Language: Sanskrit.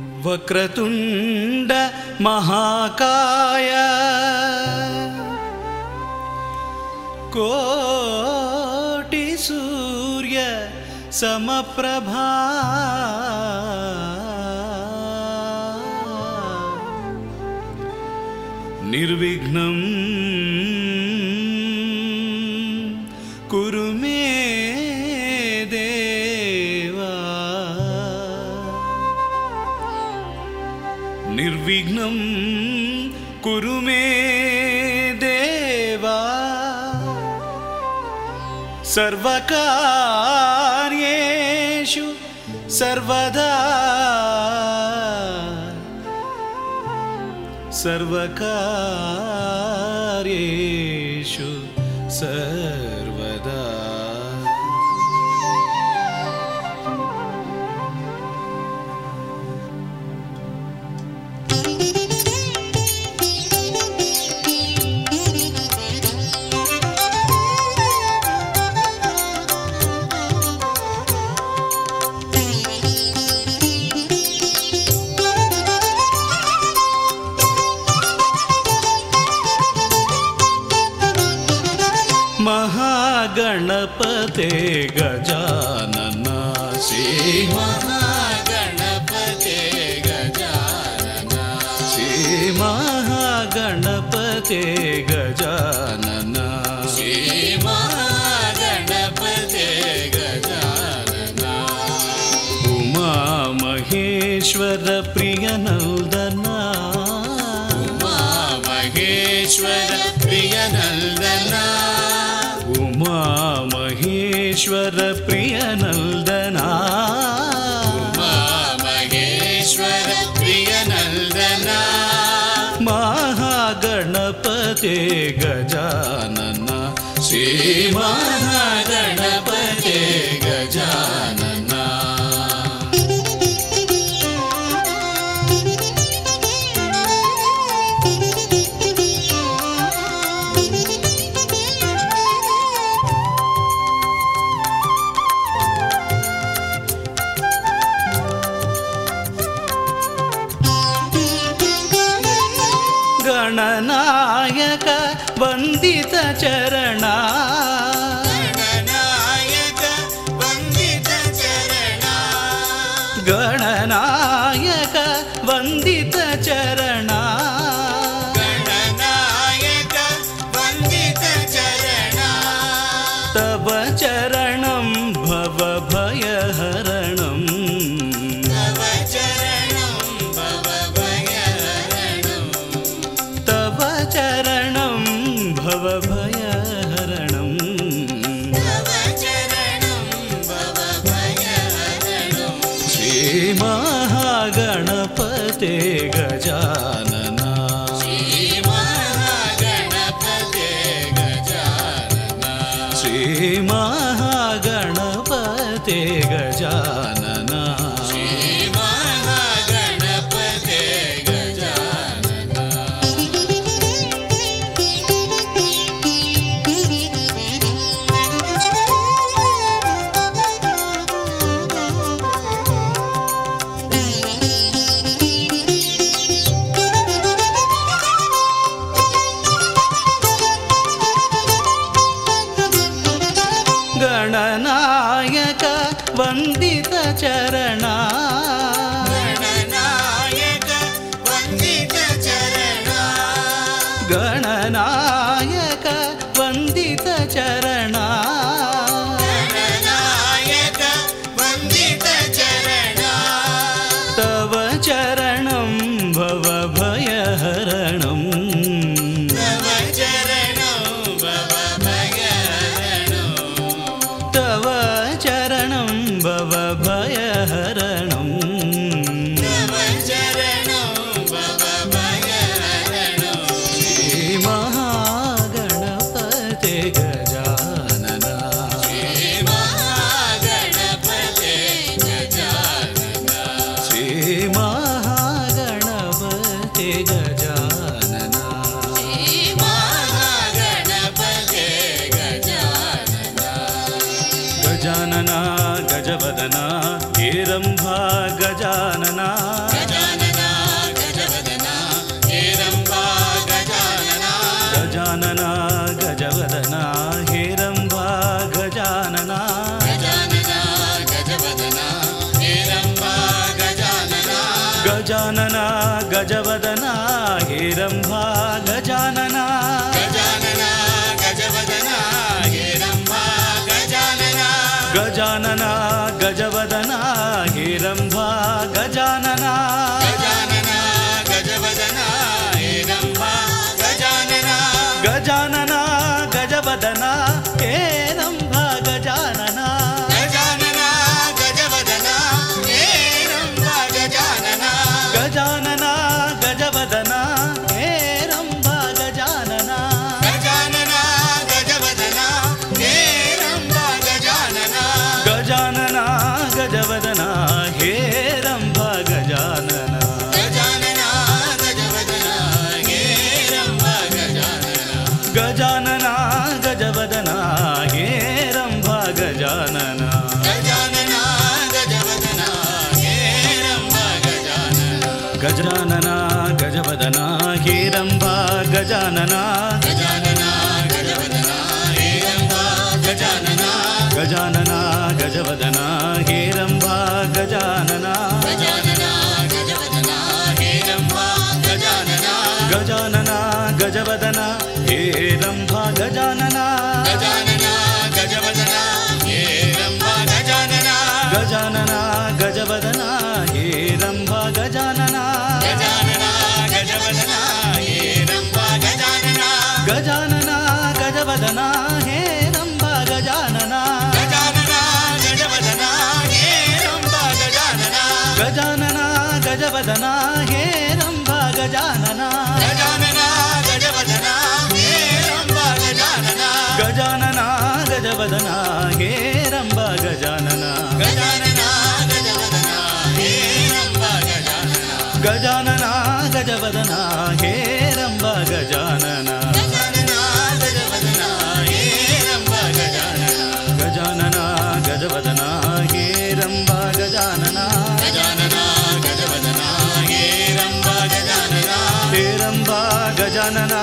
वक्रतुण्ड महाकाय। कोटिसूर्य समप्रभा। निर्विघ्नं निर्विघ्नं कुरु मे देवा। सर्वकार्येषु सर्वदा सर्वकार्येषु सर्वदा महागणपते गजानन श्री महागणपते गजानन श्री महागणपते गजानन श्रीमहागणपते गजानन उमा महेश्वर प्रियनन्दना उमा महेश्वर ಮಹೇಶ್ವರ ಪ್ರಿಯ ನಂದನ ಮಹೇಶ್ವರ ಪ್ರಿಯ ನಂದನ ಮಹಾಗಣಪತಿ ಗಜಾನನ. ಶ್ರೀ ಮಹಾಗಣಪತಿ ಗಜಾನ गणनायक वन्दितचरणा गणनायक वन्दितचरणा गणनायक वन्दितचरणा श्रीमहागणपते वन्दितचरणा गणनायक वन्दितचरणा गणनायक वन्दितचरणा गणनायक वन्दितचरणा तव चरणं भवभयहरणम् तव हेरम्बा गजानना गजानना गजवदना हेरम्बा गजानना गजानना गजवदना हेरम्बा गजानना। गजानना गजवदना हेरम्बा गजानना गजानना गजानना गजवदना हेरंबा गजानना। गजानना गजवदना गजानना। गजानना। गजानना। गजानना गजवदना हेरम्बा गजानना। गजानना गजवदना गजानना। गजानना गजवदना गजानना। गजानना गजवदना हेरम्बा गजानना। गजानना गजवदना गजानना। गजानना गजवदना गजानना गजानना। ಗಜಾನನ ಗಜವದನ ಹೇ ರಂಬ ಗಜಾನನ ಗಜಾನನ ಗಜಾನನ ಗಜವದನ ಹೇ ರಂಬ ಗಜಾನನ ಗಜಾನನ ಗಜವದನ ಹೇ ರಂಬ ಗಜಾನನ ಗಜಾನನ ಗಜವದನ ಹೇ ರಂಬ ಗಜಾನನ